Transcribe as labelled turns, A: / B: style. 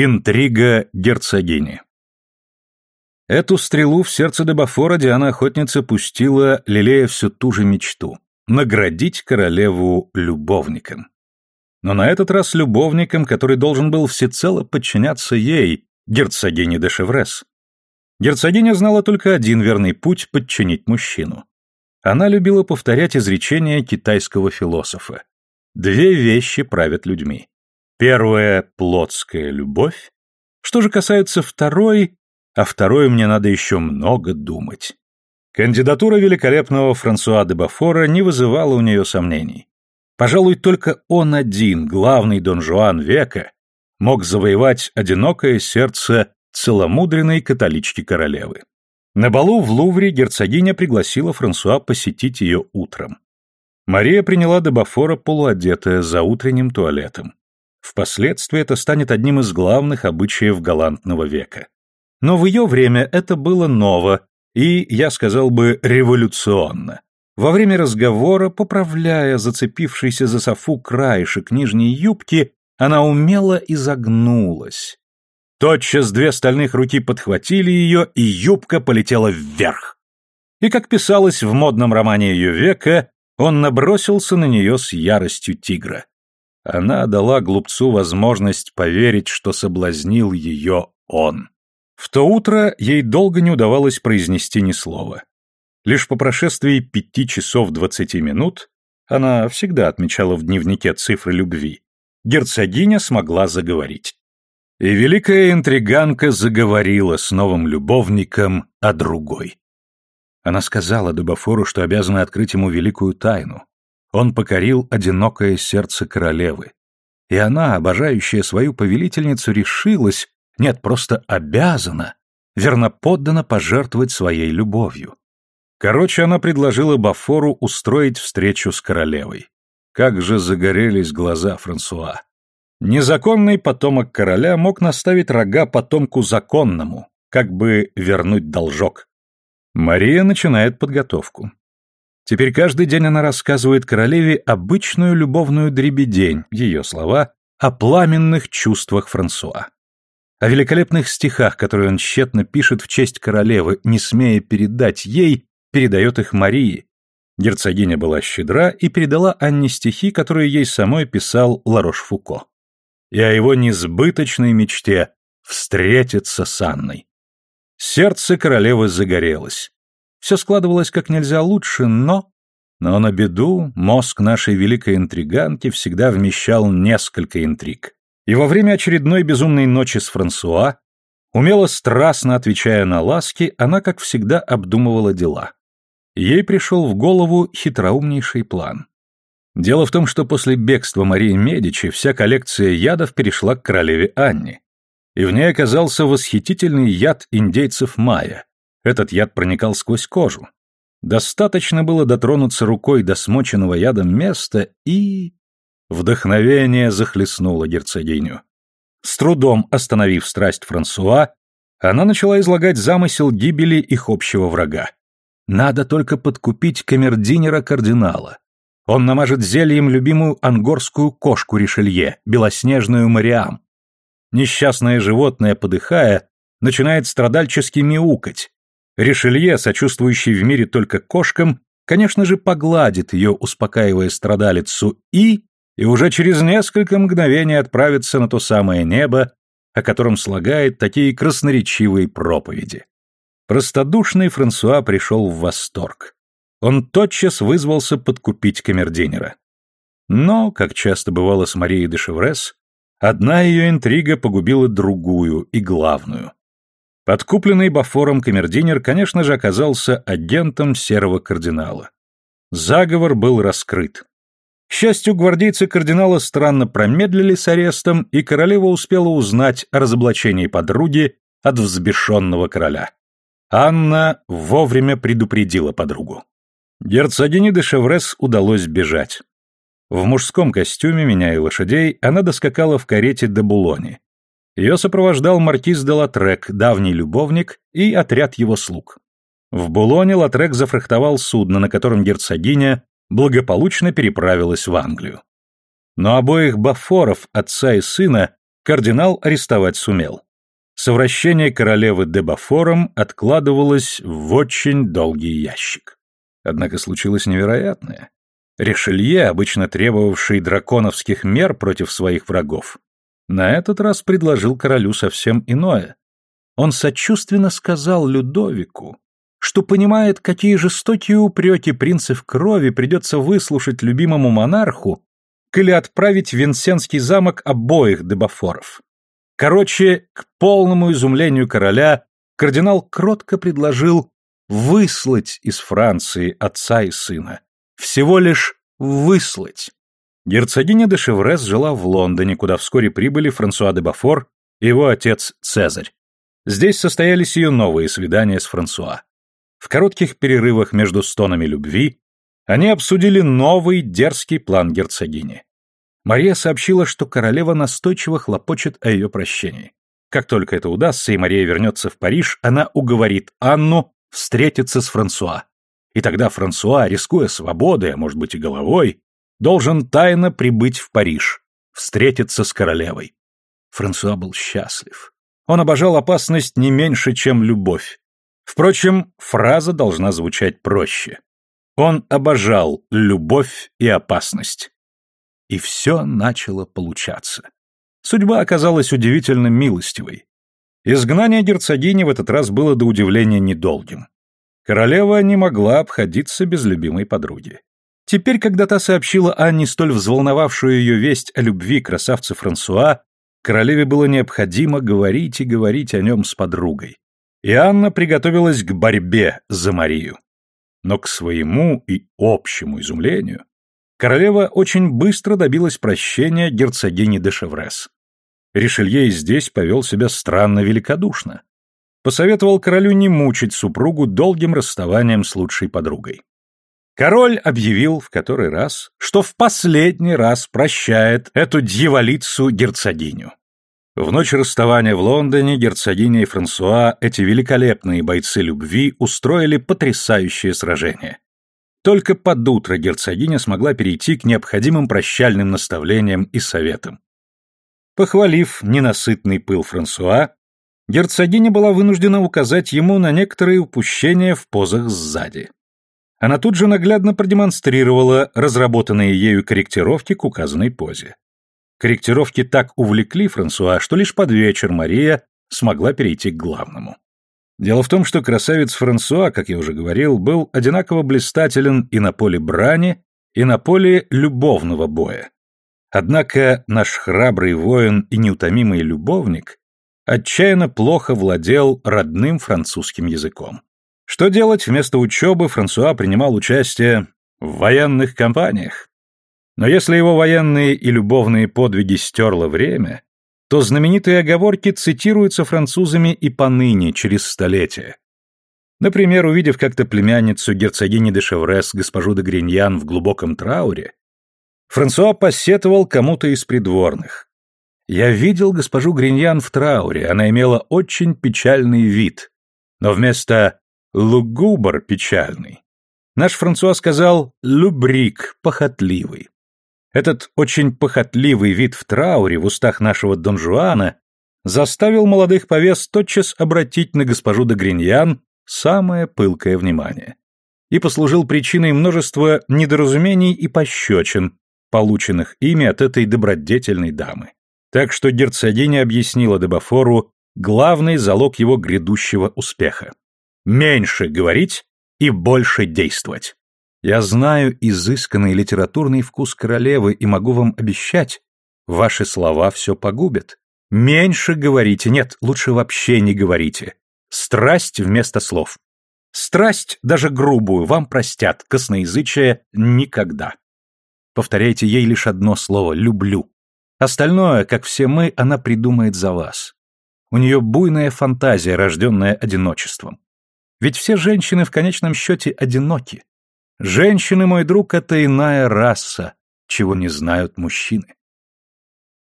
A: Интрига герцогини Эту стрелу в сердце Дебафора Диана-охотница пустила, лелея всю ту же мечту — наградить королеву любовником. Но на этот раз любовником, который должен был всецело подчиняться ей, герцогине де Шеврес. Герцогиня знала только один верный путь подчинить мужчину. Она любила повторять изречение китайского философа. Две вещи правят людьми. Первое — плотская любовь. Что же касается второй, а второй мне надо еще много думать. Кандидатура великолепного Франсуа де Бафора не вызывала у нее сомнений. Пожалуй, только он один, главный Дон Жуан века, мог завоевать одинокое сердце целомудренной католички-королевы. На балу в Лувре герцогиня пригласила Франсуа посетить ее утром. Мария приняла де Бафора полуодетая за утренним туалетом. Впоследствии это станет одним из главных обычаев галантного века. Но в ее время это было ново и, я сказал бы, революционно. Во время разговора, поправляя зацепившийся за софу краешек нижней юбки, она умело изогнулась. Тотчас две стальных руки подхватили ее, и юбка полетела вверх. И, как писалось в модном романе ее века, он набросился на нее с яростью тигра. Она дала глупцу возможность поверить, что соблазнил ее он. В то утро ей долго не удавалось произнести ни слова. Лишь по прошествии пяти часов двадцати минут, она всегда отмечала в дневнике цифры любви, герцогиня смогла заговорить. И великая интриганка заговорила с новым любовником о другой. Она сказала Дебафору, что обязана открыть ему великую тайну. Он покорил одинокое сердце королевы. И она, обожающая свою повелительницу, решилась, нет, просто обязана, верноподданно пожертвовать своей любовью. Короче, она предложила Бафору устроить встречу с королевой. Как же загорелись глаза Франсуа. Незаконный потомок короля мог наставить рога потомку законному, как бы вернуть должок. Мария начинает подготовку. Теперь каждый день она рассказывает королеве обычную любовную дребедень, ее слова, о пламенных чувствах Франсуа. О великолепных стихах, которые он тщетно пишет в честь королевы, не смея передать ей, передает их Марии. Герцогиня была щедра и передала Анне стихи, которые ей самой писал Ларош-Фуко и о его несбыточной мечте встретиться с Анной. Сердце королевы загорелось. Все складывалось как нельзя лучше, но... Но на беду мозг нашей великой интриганки всегда вмещал несколько интриг. И во время очередной безумной ночи с Франсуа, умело страстно отвечая на ласки, она, как всегда, обдумывала дела. Ей пришел в голову хитроумнейший план. Дело в том, что после бегства Марии Медичи вся коллекция ядов перешла к королеве Анне. И в ней оказался восхитительный яд индейцев майя. Этот яд проникал сквозь кожу. Достаточно было дотронуться рукой до смоченного ядом места, и... Вдохновение захлестнуло герцогиню. С трудом остановив страсть Франсуа, она начала излагать замысел гибели их общего врага. Надо только подкупить камердинера кардинала. Он намажет зельем любимую ангорскую кошку Ришелье, белоснежную Мариам. Несчастное животное, подыхая, начинает страдальчески мяукать. Ришелье, сочувствующий в мире только кошкам, конечно же, погладит ее, успокаивая страдалицу, и... и уже через несколько мгновений отправится на то самое небо, о котором слагает такие красноречивые проповеди. Простодушный Франсуа пришел в восторг он тотчас вызвался подкупить камердинера. Но, как часто бывало с Марией де Шеврес, одна ее интрига погубила другую и главную. Подкупленный Бафором камердинер, конечно же, оказался агентом серого кардинала. Заговор был раскрыт. К счастью, гвардейцы кардинала странно промедлили с арестом, и королева успела узнать о разоблачении подруги от взбешенного короля. Анна вовремя предупредила подругу. Герцогине де Шеврес удалось бежать. В мужском костюме, меняя лошадей, она доскакала в карете до Булони. Ее сопровождал маркиз де Латрек, давний любовник, и отряд его слуг. В Булоне Латрек зафрахтовал судно, на котором герцогиня благополучно переправилась в Англию. Но обоих бафоров, отца и сына, кардинал арестовать сумел. Совращение королевы Дебафором откладывалось в очень долгий ящик. Однако случилось невероятное. Ришелье, обычно требовавший драконовских мер против своих врагов, на этот раз предложил королю совсем иное. Он сочувственно сказал Людовику, что понимает, какие жестокие упреки принцев крови придется выслушать любимому монарху, или отправить в Винсенский замок обоих дебафоров. Короче, к полному изумлению короля, кардинал кротко предложил выслать из Франции отца и сына. Всего лишь выслать. Герцогиня де Шеврес жила в Лондоне, куда вскоре прибыли Франсуа де Бафор и его отец Цезарь. Здесь состоялись ее новые свидания с Франсуа. В коротких перерывах между стонами любви они обсудили новый дерзкий план герцогини. Мария сообщила, что королева настойчиво хлопочет о ее прощении. Как только это удастся, и Мария вернется в Париж, она уговорит Анну встретиться с Франсуа. И тогда Франсуа, рискуя свободой, а может быть и головой, должен тайно прибыть в Париж, встретиться с королевой. Франсуа был счастлив. Он обожал опасность не меньше, чем любовь. Впрочем, фраза должна звучать проще. Он обожал любовь и опасность. И все начало получаться. Судьба оказалась удивительно милостивой. Изгнание герцогини в этот раз было до удивления недолгим. Королева не могла обходиться без любимой подруги. Теперь, когда та сообщила Анне столь взволновавшую ее весть о любви красавца Франсуа, королеве было необходимо говорить и говорить о нем с подругой. И Анна приготовилась к борьбе за Марию. Но к своему и общему изумлению королева очень быстро добилась прощения герцогини де Шеврес. Ришелье и здесь повел себя странно великодушно. Посоветовал королю не мучить супругу долгим расставанием с лучшей подругой. Король объявил в который раз, что в последний раз прощает эту дьяволицу герцогиню. В ночь расставания в Лондоне герцогиня и Франсуа, эти великолепные бойцы любви, устроили потрясающее сражение. Только под утро герцогиня смогла перейти к необходимым прощальным наставлениям и советам. Похвалив ненасытный пыл Франсуа, герцогиня была вынуждена указать ему на некоторые упущения в позах сзади. Она тут же наглядно продемонстрировала разработанные ею корректировки к указанной позе. Корректировки так увлекли Франсуа, что лишь под вечер Мария смогла перейти к главному. Дело в том, что красавец Франсуа, как я уже говорил, был одинаково блистателен и на поле брани, и на поле любовного боя. Однако наш храбрый воин и неутомимый любовник отчаянно плохо владел родным французским языком. Что делать, вместо учебы Франсуа принимал участие в военных кампаниях. Но если его военные и любовные подвиги стерло время, то знаменитые оговорки цитируются французами и поныне, через столетия. Например, увидев как-то племянницу герцогини де Шеврес, госпожу де Гриньян в глубоком трауре, Франсуа посетовал кому-то из придворных. «Я видел госпожу Гриньян в трауре, она имела очень печальный вид, но вместо «лугубр» печальный, наш Франсуа сказал «любрик» похотливый. Этот очень похотливый вид в трауре в устах нашего Дон Жуана заставил молодых повес тотчас обратить на госпожу де Гриньян самое пылкое внимание и послужил причиной множества недоразумений и пощечин, полученных ими от этой добродетельной дамы. Так что герцогиня объяснила Дебафору главный залог его грядущего успеха. Меньше говорить и больше действовать. Я знаю изысканный литературный вкус королевы и могу вам обещать, ваши слова все погубят. Меньше говорите, нет, лучше вообще не говорите. Страсть вместо слов. Страсть, даже грубую, вам простят, косноязычие никогда. Повторяйте ей лишь одно слово «люблю». Остальное, как все мы, она придумает за вас. У нее буйная фантазия, рожденная одиночеством. Ведь все женщины в конечном счете одиноки. Женщины, мой друг, это иная раса, чего не знают мужчины.